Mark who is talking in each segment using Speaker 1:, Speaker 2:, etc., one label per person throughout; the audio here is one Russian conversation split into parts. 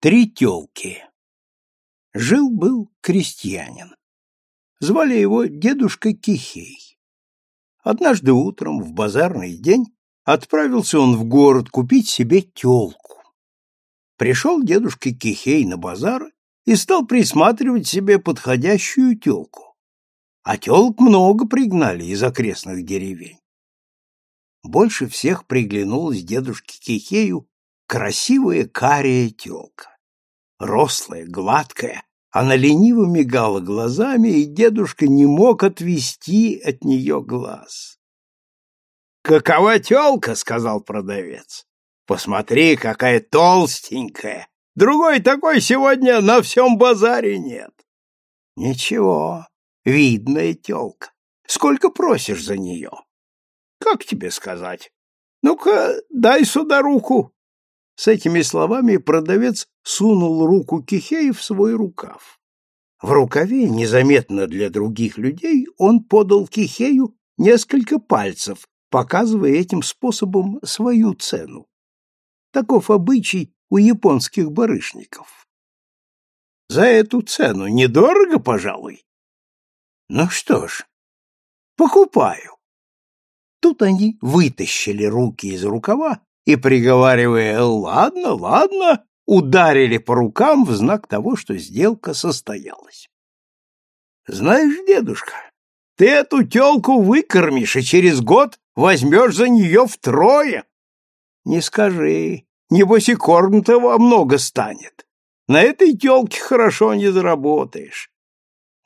Speaker 1: Три телки. Жил-был крестьянин. Звали его дедушка Кихей. Однажды утром, в базарный день, отправился он в город купить себе телку. Пришел дедушка Кихей на базар и стал присматривать себе подходящую телку. А телк много пригнали из окрестных деревень. Больше всех приглянулась дедушке Кихею красивая кария телка. Рослая, гладкая, она лениво мигала глазами, и дедушка не мог отвести от нее глаз. «Какова телка?» — сказал продавец. «Посмотри, какая толстенькая! Другой такой сегодня на всем базаре нет!» «Ничего, видная телка. Сколько просишь за нее?» «Как тебе сказать? Ну-ка, дай сюда руку!» С этими словами продавец сунул руку Кихея в свой рукав. В рукаве, незаметно для других людей, он подал Кихею несколько пальцев, показывая этим способом свою цену. Таков обычай у японских барышников. За эту цену недорого, пожалуй. Ну что ж, покупаю. Тут они вытащили руки из рукава и, приговаривая «ладно, ладно», ударили по рукам в знак того, что сделка состоялась. «Знаешь, дедушка, ты эту телку выкормишь и через год возьмешь за нее втрое». «Не скажи, небось и корм-то во много станет. На этой телке хорошо не заработаешь».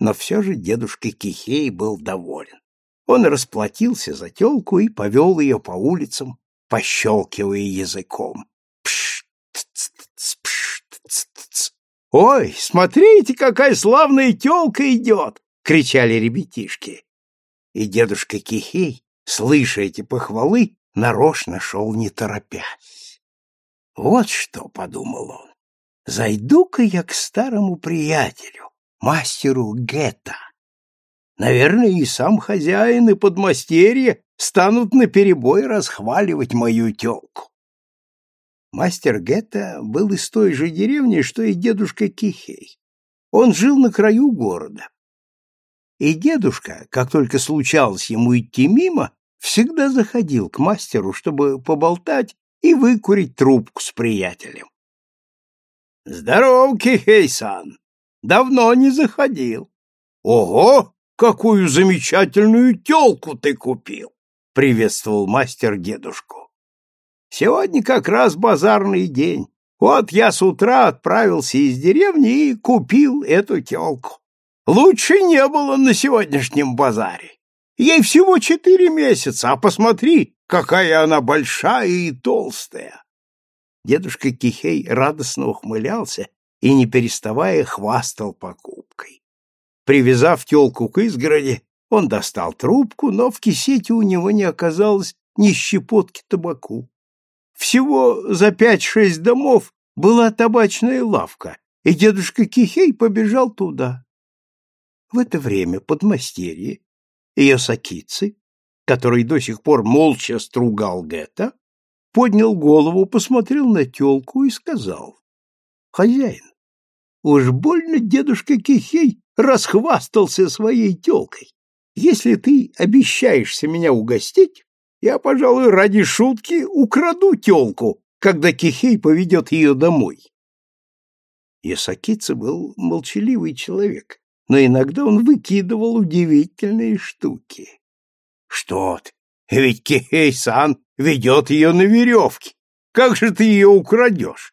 Speaker 1: Но все же дедушка Кихей был доволен. Он расплатился за телку и повел ее по улицам, пощелкивая языком. Пш, ц, ц, пш, ц, ц. «Ой, смотрите, какая славная телка идет!» — кричали ребятишки. И дедушка Кихей, слыша эти похвалы, нарочно шел не торопясь. «Вот что», — подумал он, — «зайду-ка я к старому приятелю, мастеру Гетта. Наверное, и сам хозяин, и подмастерье станут наперебой расхваливать мою телку. Мастер Гетта был из той же деревни, что и дедушка Кихей. Он жил на краю города. И дедушка, как только случалось ему идти мимо, всегда заходил к мастеру, чтобы поболтать и выкурить трубку с приятелем. — Здоров, Кихей-сан! Давно не заходил. — Ого! Какую замечательную телку ты купил! — приветствовал мастер дедушку. «Сегодня как раз базарный день. Вот я с утра отправился из деревни и купил эту телку. Лучше не было на сегодняшнем базаре. Ей всего четыре месяца, а посмотри, какая она большая и толстая!» Дедушка Кихей радостно ухмылялся и, не переставая, хвастал покупкой. Привязав телку к изгороди, он достал трубку, но в кисете у него не оказалось ни щепотки табаку. Всего за пять-шесть домов была табачная лавка, и дедушка Кихей побежал туда. В это время подмастерье, сакицы, который до сих пор молча стругал Гетта, поднял голову, посмотрел на телку и сказал, «Хозяин, уж больно дедушка Кихей расхвастался своей телкой. Если ты обещаешься меня угостить, я, пожалуй, ради шутки украду телку, когда Кихей поведет ее домой. Ясакица был молчаливый человек, но иногда он выкидывал удивительные штуки. Что ты, ведь Кихей-сан ведет ее на веревке. Как же ты ее украдешь?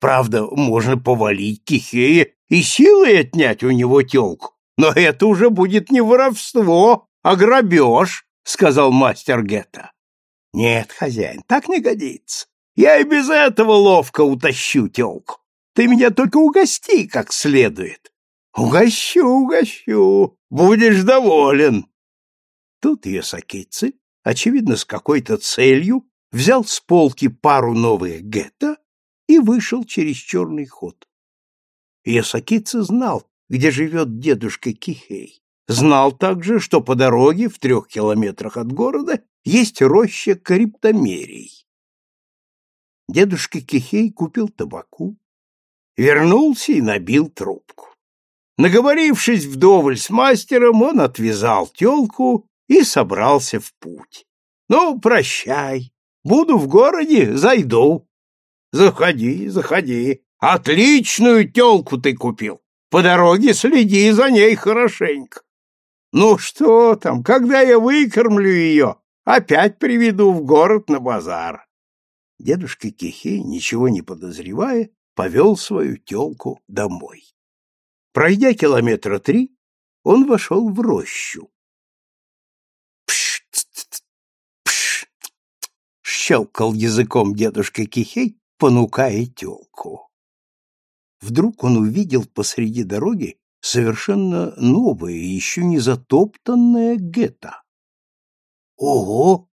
Speaker 1: Правда, можно повалить Кихея и силой отнять у него телку. Но это уже будет не воровство, а грабеж, — сказал мастер Гетта. — Нет, хозяин, так не годится. Я и без этого ловко утащу телку. Ты меня только угости как следует. — Угощу, угощу, будешь доволен. Тут Йосакицы, очевидно, с какой-то целью, взял с полки пару новых гетто и вышел через черный ход. Йосакицы знал, где живет дедушка Кихей. Знал также, что по дороге в трех километрах от города есть роща криптомерий. Дедушка Кихей купил табаку, вернулся и набил трубку. Наговорившись вдоволь с мастером, он отвязал телку и собрался в путь. Ну, прощай, буду в городе, зайду. Заходи, заходи, отличную телку ты купил. По дороге следи за ней хорошенько. Ну что там, когда я выкормлю ее, опять приведу в город на базар. Дедушка Кихей, ничего не подозревая, повел свою телку домой. Пройдя километра три, он вошел в рощу. Пш, пш, щелкал языком дедушка Кихей, понукая телку. Вдруг он увидел посреди дороги совершенно новое, еще не затоптанное гетто. Ого!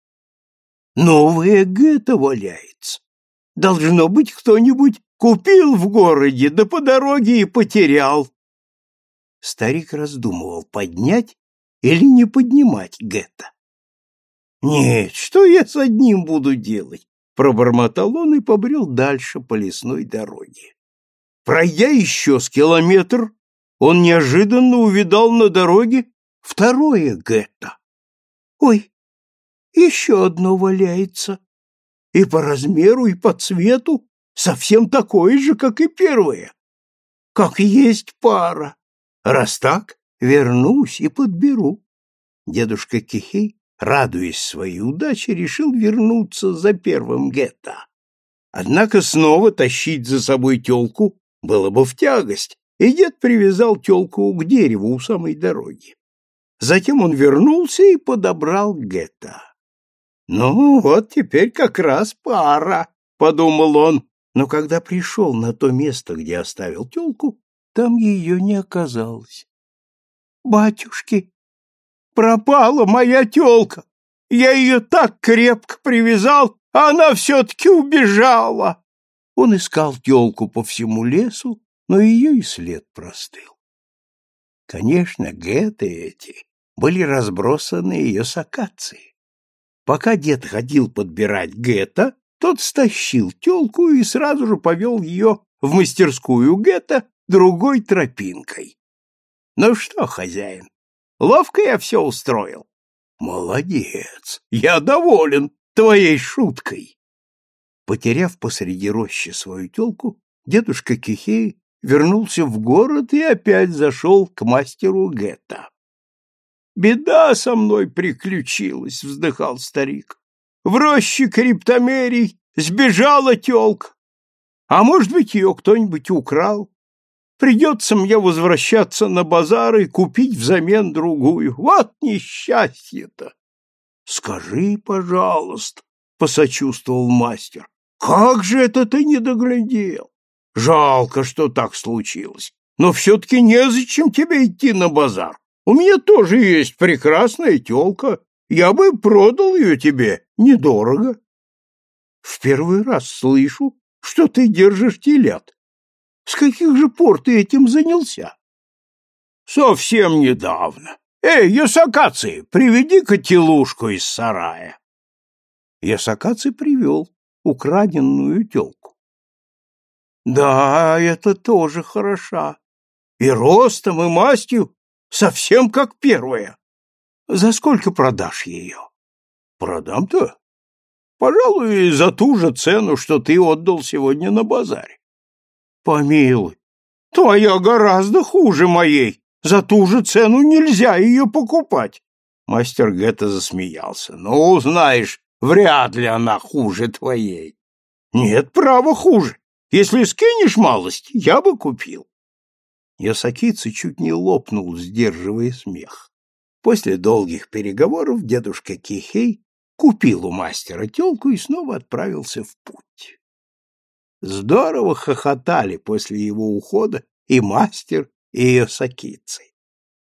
Speaker 1: Новое гетто валяется. Должно быть, кто-нибудь купил в городе, да по дороге и потерял. Старик раздумывал, поднять или не поднимать гетто. Нет, что я с одним буду делать? Пробормотал он и побрел дальше по лесной дороге. Пройдя еще с километр, он неожиданно увидал на дороге второе гетто. Ой, еще одно валяется. И по размеру, и по цвету совсем такое же, как и первое. Как есть пара. Раз так, вернусь и подберу. Дедушка Кихей, радуясь своей удаче, решил вернуться за первым гетто. Однако снова тащить за собой телку было бы в тягость, и дед привязал телку к дереву у самой дороги. Затем он вернулся и подобрал гетто. «Ну, вот теперь как раз пара», — подумал он, но когда пришел на то место, где оставил телку, там ее не оказалось. «Батюшки, пропала моя телка! Я ее так крепко привязал, а она все-таки убежала!» Он искал телку по всему лесу, но ее и след простыл. Конечно, геты эти были разбросаны ее с акации. Пока дед ходил подбирать гетто, тот стащил телку и сразу же повел ее в мастерскую гетто другой тропинкой. Ну что, хозяин, ловко я все устроил. Молодец, я доволен твоей шуткой. Потеряв посреди рощи свою телку, дедушка Кихей вернулся в город и опять зашел к мастеру Гетта. «Беда со мной приключилась», — вздыхал старик. «В роще криптомерий сбежала телка. А может быть, ее кто-нибудь украл. Придется мне возвращаться на базар и купить взамен другую. Вот несчастье-то!» «Скажи, пожалуйста», — посочувствовал мастер, — «как же это ты не доглядел? Жалко, что так случилось. Но все-таки незачем тебе идти на базар. У меня тоже есть прекрасная телка. Я бы продал ее тебе недорого. В первый раз слышу, что ты держишь телят. С каких же пор ты этим занялся? Совсем недавно. Эй, Ясакаци, приведи-ка телушку из сарая. Ясакаци привел украденную телку. Да, это тоже хороша. И ростом, и мастью совсем как первая. За сколько продашь ее? Продам-то? Пожалуй, за ту же цену, что ты отдал сегодня на базаре. Помилуй, твоя гораздо хуже моей. За ту же цену нельзя ее покупать. Мастер Гетта засмеялся. Ну, знаешь, вряд ли она хуже твоей. Нет, право, хуже. Если скинешь малость, я бы купил. Ясакица чуть не лопнул, сдерживая смех. После долгих переговоров дедушка Кихей купил у мастера телку и снова отправился в путь. Здорово хохотали после его ухода и мастер, и Ясакицы.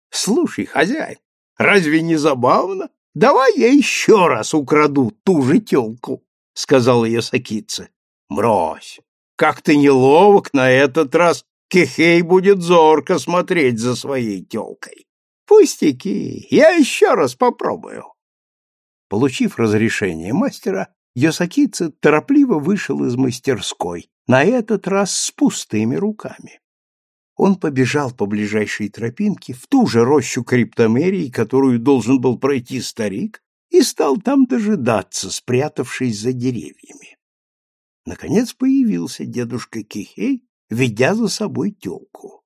Speaker 1: Слушай, хозяин, разве не забавно? Давай я еще раз украду ту же телку, — сказала Ясакица. Брось, как ты неловок на этот раз, Кехей будет зорко смотреть за своей телкой. Пустяки, я еще раз попробую. Получив разрешение мастера, Йосакица торопливо вышел из мастерской, на этот раз с пустыми руками. Он побежал по ближайшей тропинке в ту же рощу криптомерии, которую должен был пройти старик, и стал там дожидаться, спрятавшись за деревьями. Наконец появился дедушка Кихей, ведя за собой телку.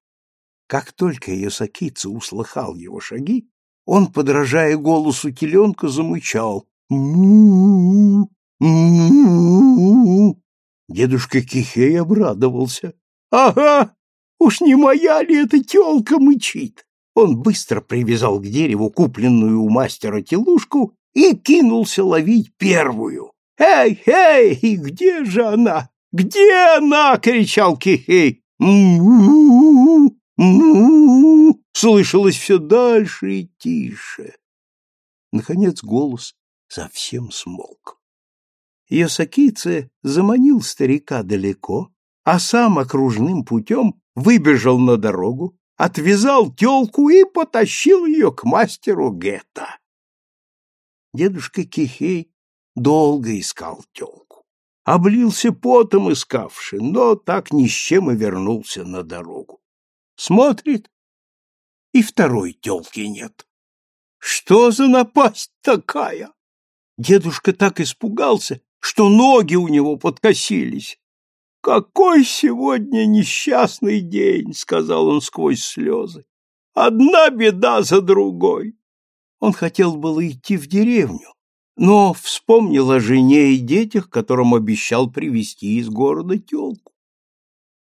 Speaker 1: Как только Йосакица услыхал его шаги, он, подражая голосу теленка, замычал му му Дедушка Кихей обрадовался. «Ага, уж не моя ли эта телка мычит?» Он быстро привязал к дереву купленную у мастера телушку и кинулся ловить первую. «Эй, эй, где же она? Где она?» — кричал Кихей. «Му-му-му!» слышалось все дальше и тише. Наконец голос совсем смолк. Йосакице заманил старика далеко, а сам окружным путем выбежал на дорогу, отвязал телку и потащил ее к мастеру Гетта. Дедушка Кихей долго искал телку, облился потом искавши, но так ни с чем и вернулся на дорогу. Смотрит, и второй телки нет. Что за напасть такая? Дедушка так испугался, что ноги у него подкосились. «Какой сегодня несчастный день!» — сказал он сквозь слезы. «Одна беда за другой!» Он хотел было идти в деревню, но вспомнил о жене и детях, которым обещал привезти из города телку.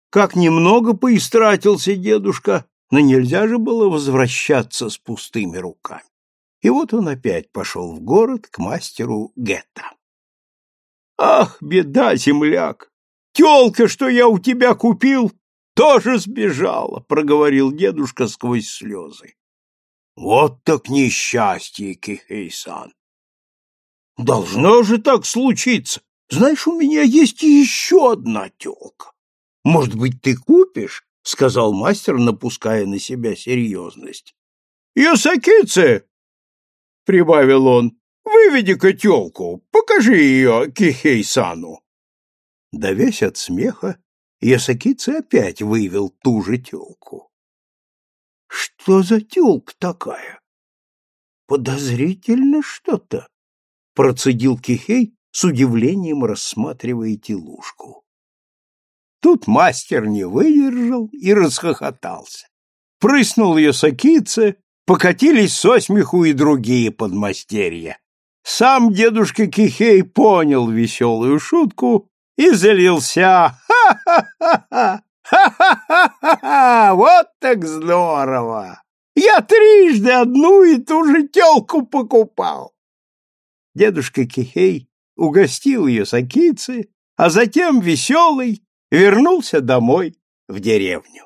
Speaker 1: Как немного поистратился дедушка, но нельзя же было возвращаться с пустыми руками. И вот он опять пошел в город к мастеру Гетта. Ах, беда, земляк! Телка, что я у тебя купил, тоже сбежала, проговорил дедушка сквозь слезы. Вот так несчастье, Кихейсан. Должно же так случиться. Знаешь, у меня есть еще одна телка. Может быть, ты купишь? сказал мастер, напуская на себя серьезность. Юсакице, прибавил он, Выведи-ка тёлку, покажи ее Кихей-сану. Давясь от смеха, Ясакица опять вывел ту же тёлку. Что за тёлка такая? Подозрительно что-то, процедил Кихей с удивлением рассматривая телушку. Тут мастер не выдержал и расхохотался. Прыснул Ясакица, покатились со смеху и другие подмастерья. Сам дедушка Кихей понял веселую шутку и залился. «Ха-ха-ха-ха! Ха-ха-ха-ха! Вот так здорово! Я трижды одну и ту же телку покупал!» Дедушка Кихей угостил ее сакицы, а затем веселый вернулся домой в деревню.